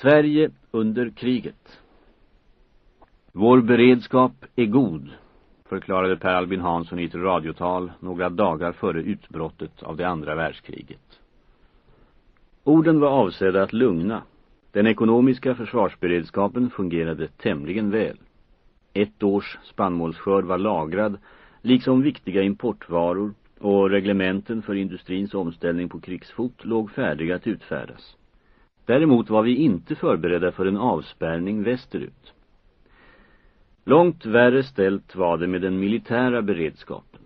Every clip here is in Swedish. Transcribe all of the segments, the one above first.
Sverige under kriget. Vår beredskap är god, förklarade Per Albin Hansson i ett radiotal några dagar före utbrottet av det andra världskriget. Orden var avsedda att lugna. Den ekonomiska försvarsberedskapen fungerade tämligen väl. Ett års spannmålsskörd var lagrad, liksom viktiga importvaror och reglementen för industrins omställning på krigsfot låg färdiga att utfärdas. Däremot var vi inte förberedda för en avspärrning västerut. Långt värre ställt var det med den militära beredskapen.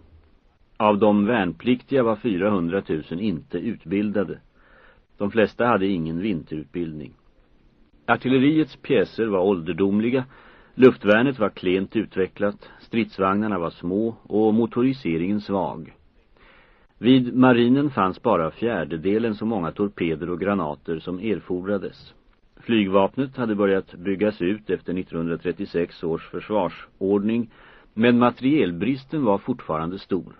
Av de värnpliktiga var 400 000 inte utbildade. De flesta hade ingen vinterutbildning. Artilleriets pjäser var ålderdomliga, luftvärnet var klent utvecklat, stridsvagnarna var små och motoriseringen svag. Vid marinen fanns bara fjärdedelen så många torpeder och granater som erfordrades. Flygvapnet hade börjat byggas ut efter 1936 års försvarsordning, men materielbristen var fortfarande stor.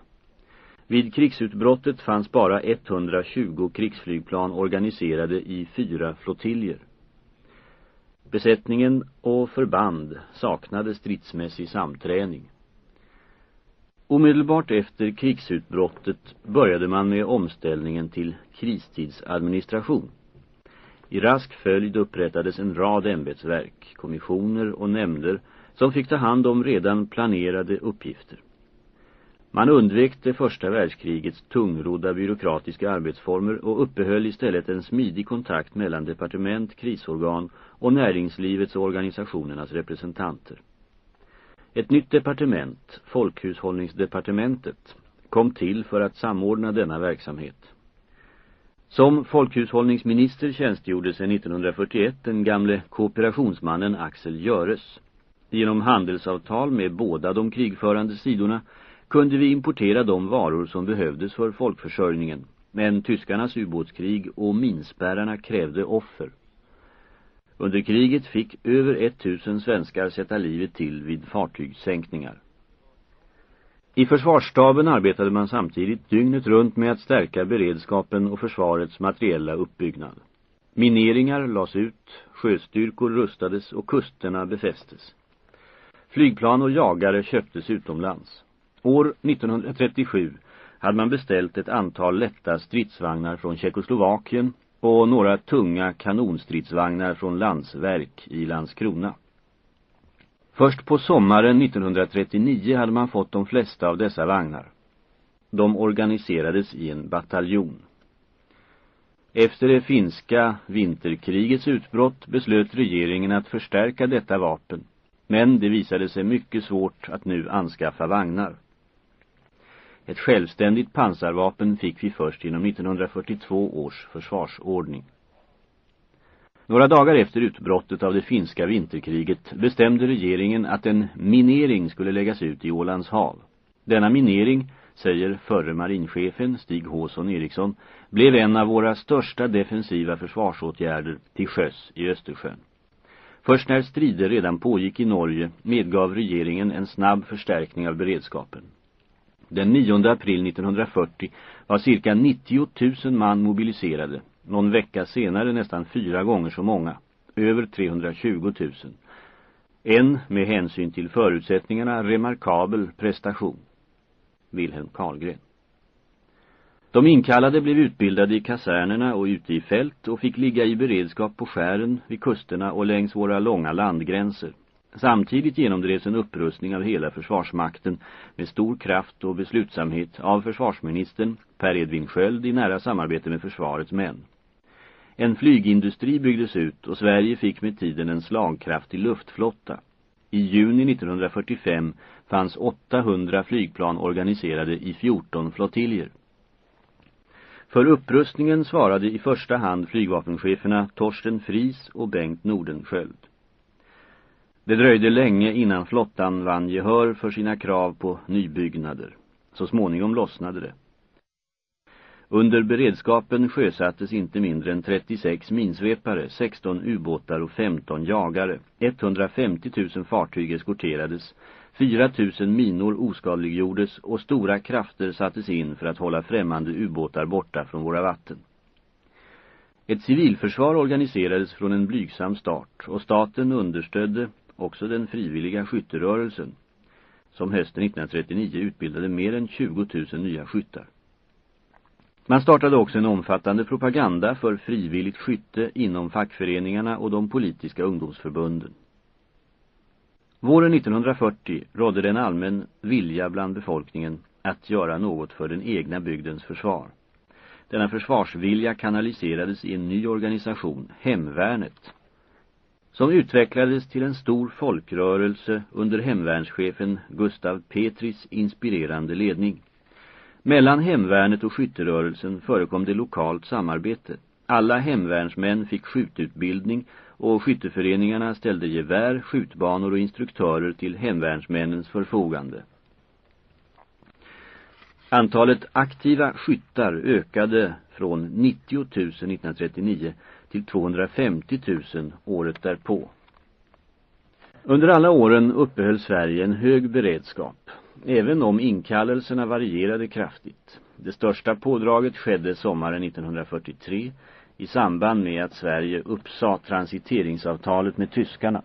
Vid krigsutbrottet fanns bara 120 krigsflygplan organiserade i fyra flottiljer. Besättningen och förband saknade stridsmässig samträning. Omedelbart efter krigsutbrottet började man med omställningen till kristidsadministration. I rask följd upprättades en rad ämbetsverk, kommissioner och nämnder som fick ta hand om redan planerade uppgifter. Man undvek det första världskrigets tungrodda byråkratiska arbetsformer och uppehöll istället en smidig kontakt mellan departement, krisorgan och näringslivets och organisationernas representanter. Ett nytt departement, Folkhushållningsdepartementet, kom till för att samordna denna verksamhet. Som folkhushållningsminister tjänstgjorde sedan 1941 den gamle kooperationsmannen Axel Göres. Genom handelsavtal med båda de krigförande sidorna kunde vi importera de varor som behövdes för folkförsörjningen. Men tyskarnas ubåtskrig och minspärrarna krävde offer. Under kriget fick över 1000 svenskar sätta livet till vid fartygssänkningar. I försvarsstaben arbetade man samtidigt dygnet runt med att stärka beredskapen och försvarets materiella uppbyggnad. Mineringar lades ut, sjöstyrkor rustades och kusterna befästes. Flygplan och jagare köptes utomlands. År 1937 hade man beställt ett antal lätta stridsvagnar från Tjeckoslovakien och några tunga kanonstridsvagnar från Landsverk i Landskrona. Först på sommaren 1939 hade man fått de flesta av dessa vagnar. De organiserades i en bataljon. Efter det finska vinterkrigets utbrott beslöt regeringen att förstärka detta vapen, men det visade sig mycket svårt att nu anskaffa vagnar. Ett självständigt pansarvapen fick vi först genom 1942 års försvarsordning. Några dagar efter utbrottet av det finska vinterkriget bestämde regeringen att en minering skulle läggas ut i Ålands hav. Denna minering, säger förre marinchefen Stig Håsson Eriksson, blev en av våra största defensiva försvarsåtgärder till sjöss i Östersjön. Först när strider redan pågick i Norge medgav regeringen en snabb förstärkning av beredskapen. Den 9 april 1940 var cirka 90 000 man mobiliserade någon vecka senare nästan fyra gånger så många, över 320 000. En, med hänsyn till förutsättningarna, remarkabel prestation. Wilhelm Karlgren. De inkallade blev utbildade i kasernerna och ute i fält och fick ligga i beredskap på skären, vid kusterna och längs våra långa landgränser. Samtidigt genomdrevs en upprustning av hela försvarsmakten med stor kraft och beslutsamhet av försvarsministern Per Edvin Sköld i nära samarbete med försvarets män. En flygindustri byggdes ut och Sverige fick med tiden en slagkraftig luftflotta. I juni 1945 fanns 800 flygplan organiserade i 14 flottiljer. För upprustningen svarade i första hand flygvapencheferna Torsten Fris och Bengt Nordenskjöld. Det dröjde länge innan flottan vann gehör för sina krav på nybyggnader. Så småningom lossnade det. Under beredskapen sjösattes inte mindre än 36 minsvepare, 16 ubåtar och 15 jagare. 150 000 fartyg eskorterades, 4 000 minor oskadliggjordes och stora krafter sattes in för att hålla främmande ubåtar borta från våra vatten. Ett civilförsvar organiserades från en blygsam start och staten understödde också den frivilliga skytterörelsen som hösten 1939 utbildade mer än 20 000 nya skyttar. Man startade också en omfattande propaganda för frivilligt skytte inom fackföreningarna och de politiska ungdomsförbunden. Våren 1940 rådde det en allmän vilja bland befolkningen att göra något för den egna bygdens försvar. Denna försvarsvilja kanaliserades i en ny organisation, Hemvärnet, som utvecklades till en stor folkrörelse under hemvärnschefen Gustav Petris inspirerande ledning. Mellan hemvärnet och skytterörelsen förekom det lokalt samarbete. Alla hemvärnsmän fick skjututbildning och skytteföreningarna ställde gevär, skjutbanor och instruktörer till hemvärnsmännens förfogande. Antalet aktiva skyttar ökade från 90 000 1939 till 250 000 året därpå. Under alla åren uppehöll Sverige en hög beredskap, även om inkallelserna varierade kraftigt. Det största pådraget skedde sommaren 1943 i samband med att Sverige uppsade transiteringsavtalet med tyskarna.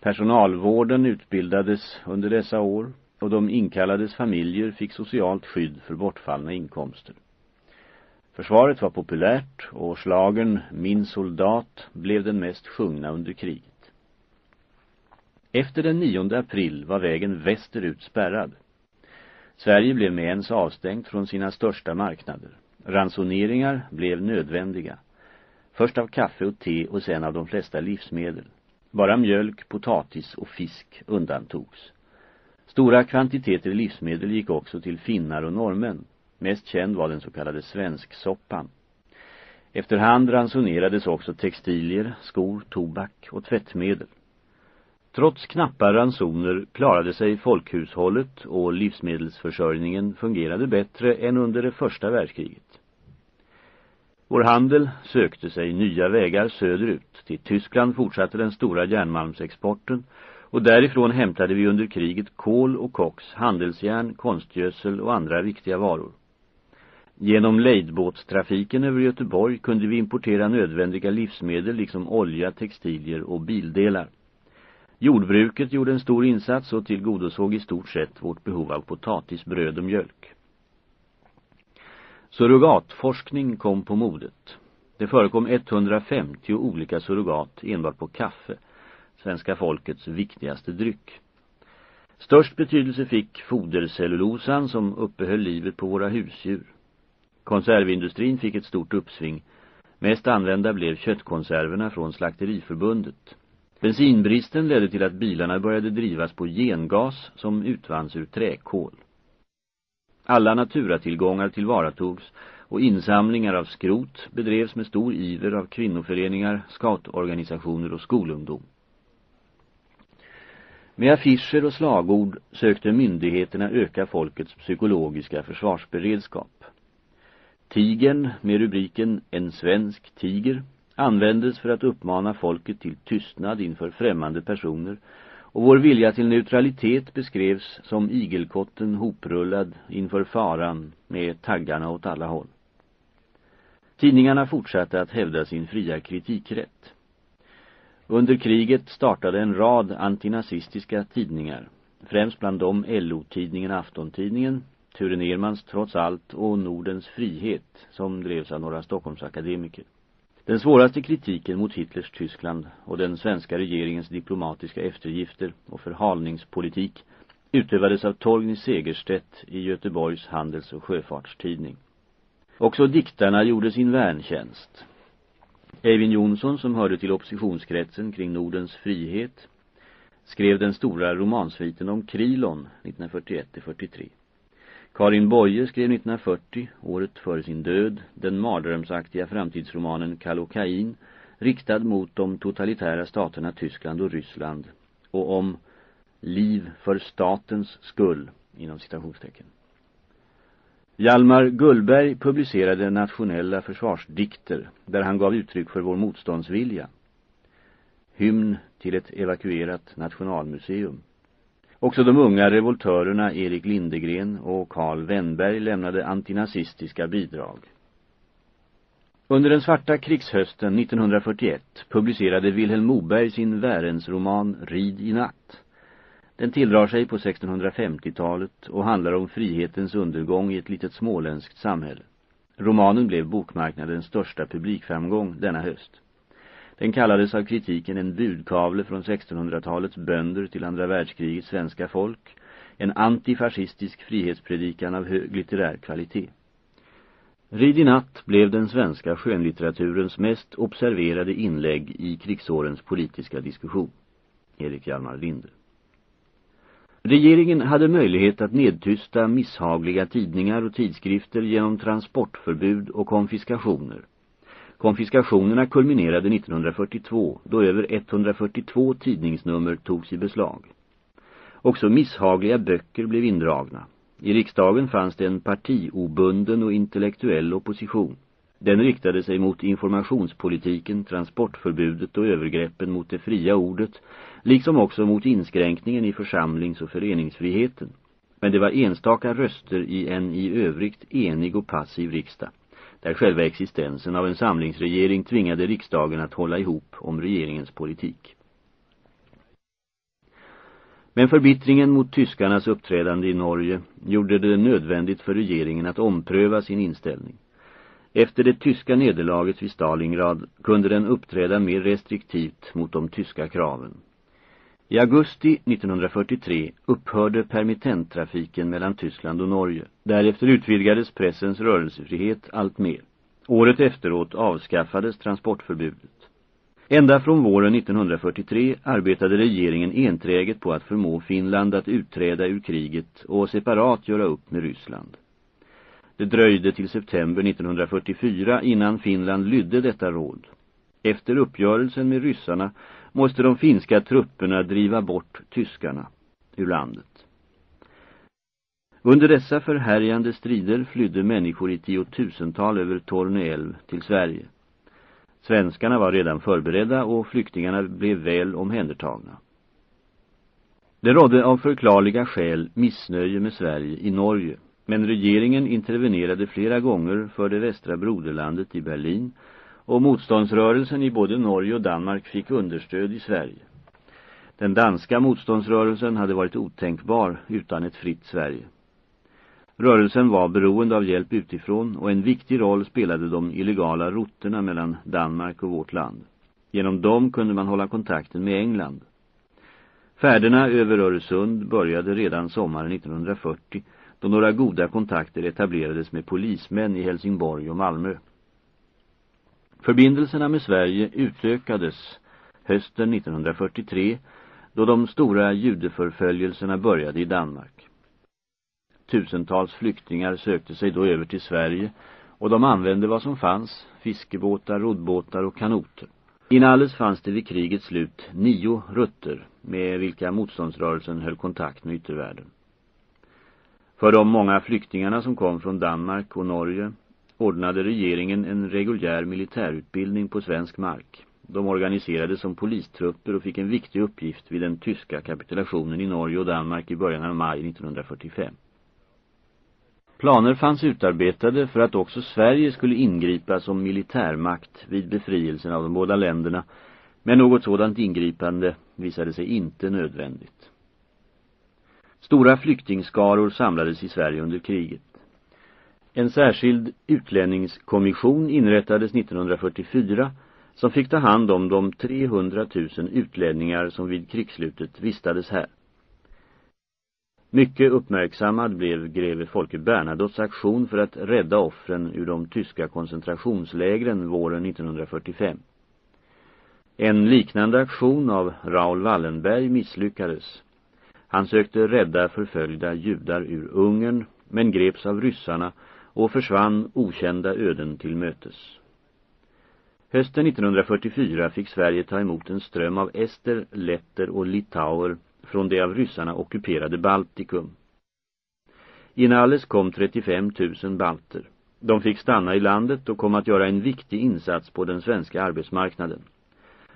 Personalvården utbildades under dessa år och de inkallades familjer fick socialt skydd för bortfallna inkomster. Försvaret var populärt och slagen Min soldat blev den mest sjungna under kriget. Efter den 9 april var vägen västerut spärrad. Sverige blev med ens avstängt från sina största marknader. Ransoneringar blev nödvändiga. Först av kaffe och te och sen av de flesta livsmedel. Bara mjölk, potatis och fisk undantogs. Stora kvantiteter livsmedel gick också till finnar och norrmän. Mest känd var den så kallade svensksoppan. Efterhand ransonerades också textilier, skor, tobak och tvättmedel. Trots knappa ransoner klarade sig folkhushållet och livsmedelsförsörjningen fungerade bättre än under det första världskriget. Vår handel sökte sig nya vägar söderut. Till Tyskland fortsatte den stora järnmalmsexporten och därifrån hämtade vi under kriget kol och koks, handelsjärn, konstgödsel och andra viktiga varor. Genom lejdbåtstrafiken över Göteborg kunde vi importera nödvändiga livsmedel liksom olja, textilier och bildelar. Jordbruket gjorde en stor insats och tillgodosåg i stort sett vårt behov av potatis, bröd och mjölk. Surrogatforskning kom på modet. Det förekom 150 olika surrogat enbart på kaffe, svenska folkets viktigaste dryck. Störst betydelse fick fodercellulosan som uppehöll livet på våra husdjur. Konservindustrin fick ett stort uppsving. Mest använda blev köttkonserverna från slakteriförbundet. Bensinbristen ledde till att bilarna började drivas på gengas som utvanns ur träkol. Alla naturatillgångar tillvaratogs och insamlingar av skrot bedrevs med stor iver av kvinnoföreningar, scoutorganisationer och skolungdom. Med affischer och slagord sökte myndigheterna öka folkets psykologiska försvarsberedskap. Tigern med rubriken En svensk tiger användes för att uppmana folket till tystnad inför främmande personer och vår vilja till neutralitet beskrevs som igelkotten hoprullad inför faran med taggarna åt alla håll. Tidningarna fortsatte att hävda sin fria kritikrätt. Under kriget startade en rad antinazistiska tidningar, främst bland dem LO-tidningen Aftontidningen, Ture Nermans Trots allt och Nordens frihet som drevs av några Stockholmsakademiker. Den svåraste kritiken mot Hitlers Tyskland och den svenska regeringens diplomatiska eftergifter och förhalningspolitik utövades av Torgny Segerstedt i Göteborgs handels- och sjöfartstidning. Också diktarna gjorde sin värntjänst. Eivind Jonsson, som hörde till oppositionskretsen kring Nordens frihet, skrev den stora romansviten om Krilon 1941-43. Karin Boye skrev 1940, året före sin död, den mardrömsaktiga framtidsromanen Kalokain, riktad mot de totalitära staterna Tyskland och Ryssland, och om liv för statens skull, inom citationstecken. Hjalmar Gullberg publicerade nationella försvarsdikter där han gav uttryck för vår motståndsvilja. Hymn till ett evakuerat nationalmuseum. Också de unga revoltörerna Erik Lindegren och Karl Wennberg lämnade antinazistiska bidrag. Under den svarta krigshösten 1941 publicerade Wilhelm Moberg sin värensroman Rid i natt. Den tilldrar sig på 1650-talet och handlar om frihetens undergång i ett litet småländskt samhälle. Romanen blev bokmarknadens största publikframgång denna höst. Den kallades av kritiken en budkavle från 1600-talets bönder till andra världskrigets svenska folk, en antifascistisk frihetspredikan av hög litterär kvalitet. Rid i natt blev den svenska skönlitteraturens mest observerade inlägg i krigsårens politiska diskussion. Erik Hjalmar Linde. Regeringen hade möjlighet att nedtysta misshagliga tidningar och tidskrifter genom transportförbud och konfiskationer. Konfiskationerna kulminerade 1942 då över 142 tidningsnummer togs i beslag. Också misshagliga böcker blev indragna. I riksdagen fanns det en partiobunden och intellektuell opposition. Den riktade sig mot informationspolitiken, transportförbudet och övergreppen mot det fria ordet, liksom också mot inskränkningen i församlings- och föreningsfriheten. Men det var enstaka röster i en i övrigt enig och passiv riksdag, där själva existensen av en samlingsregering tvingade riksdagen att hålla ihop om regeringens politik. Men förbittringen mot tyskarnas uppträdande i Norge gjorde det nödvändigt för regeringen att ompröva sin inställning. Efter det tyska nederlaget vid Stalingrad kunde den uppträda mer restriktivt mot de tyska kraven. I augusti 1943 upphörde permittenttrafiken mellan Tyskland och Norge. Därefter utvidgades pressens rörelsefrihet allt mer. Året efteråt avskaffades transportförbudet. Ända från våren 1943 arbetade regeringen enträget på att förmå Finland att utträda ur kriget och separat göra upp med Ryssland. Det dröjde till september 1944 innan Finland lydde detta råd. Efter uppgörelsen med ryssarna måste de finska trupperna driva bort tyskarna ur landet. Under dessa förhärjande strider flydde människor i tiotusental över Torne älv till Sverige. Svenskarna var redan förberedda och flyktingarna blev väl omhändertagna. Det rådde av förklarliga skäl missnöje med Sverige i Norge, men regeringen intervenerade flera gånger för det västra broderlandet i Berlin och motståndsrörelsen i både Norge och Danmark fick understöd i Sverige. Den danska motståndsrörelsen hade varit otänkbar utan ett fritt Sverige. Rörelsen var beroende av hjälp utifrån och en viktig roll spelade de illegala rutterna mellan Danmark och vårt land. Genom dem kunde man hålla kontakten med England. Färderna över Öresund började redan sommaren 1940 då några goda kontakter etablerades med polismän i Helsingborg och Malmö. Förbindelserna med Sverige utökades hösten 1943 då de stora judeförföljelserna började i Danmark. Tusentals flyktingar sökte sig då över till Sverige och de använde vad som fanns, fiskebåtar, roddbåtar och kanoter. Inalles fanns det vid krigets slut nio rutter med vilka motståndsrörelsen höll kontakt med yttervärlden. För de många flyktingarna som kom från Danmark och Norge ordnade regeringen en reguljär militärutbildning på svensk mark. De organiserades som polistrupper och fick en viktig uppgift vid den tyska kapitulationen i Norge och Danmark i början av maj 1945. Planer fanns utarbetade för att också Sverige skulle ingripa som militärmakt vid befrielsen av de båda länderna, men något sådant ingripande visade sig inte nödvändigt. Stora flyktingskaror samlades i Sverige under kriget. En särskild utlänningskommission inrättades 1944 som fick ta hand om de 300 000 utlänningar som vid krigsslutet vistades här. Mycket uppmärksammad blev greve Folke Bernadottes aktion för att rädda offren ur de tyska koncentrationslägren våren 1945. En liknande aktion av Raoul Wallenberg misslyckades. Han sökte rädda förföljda judar ur Ungern men greps av ryssarna och försvann okända öden till mötes. Hösten 1944 fick Sverige ta emot en ström av ester, letter och litauer från det av ryssarna ockuperade Baltikum. Inalles kom 35 000 balter. De fick stanna i landet och kom att göra en viktig insats på den svenska arbetsmarknaden.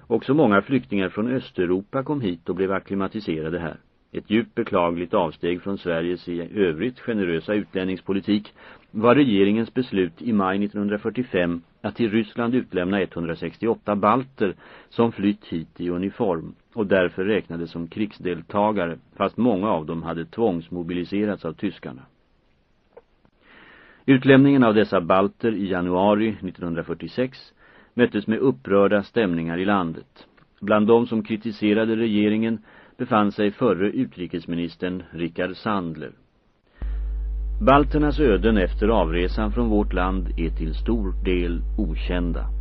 Också många flyktingar från Östeuropa kom hit och blev akklimatiserade här. Ett djupt beklagligt avsteg från Sveriges i övrigt generösa utlänningspolitik var regeringens beslut i maj 1945 att till Ryssland utlämna 168 balter som flytt hit i uniform och därför räknades som krigsdeltagare fast många av dem hade tvångsmobiliserats av tyskarna. Utlämningen av dessa balter i januari 1946 möttes med upprörda stämningar i landet. Bland de som kritiserade regeringen befann sig förre utrikesministern Richard Sandler. Balternas öden efter avresan från vårt land är till stor del okända.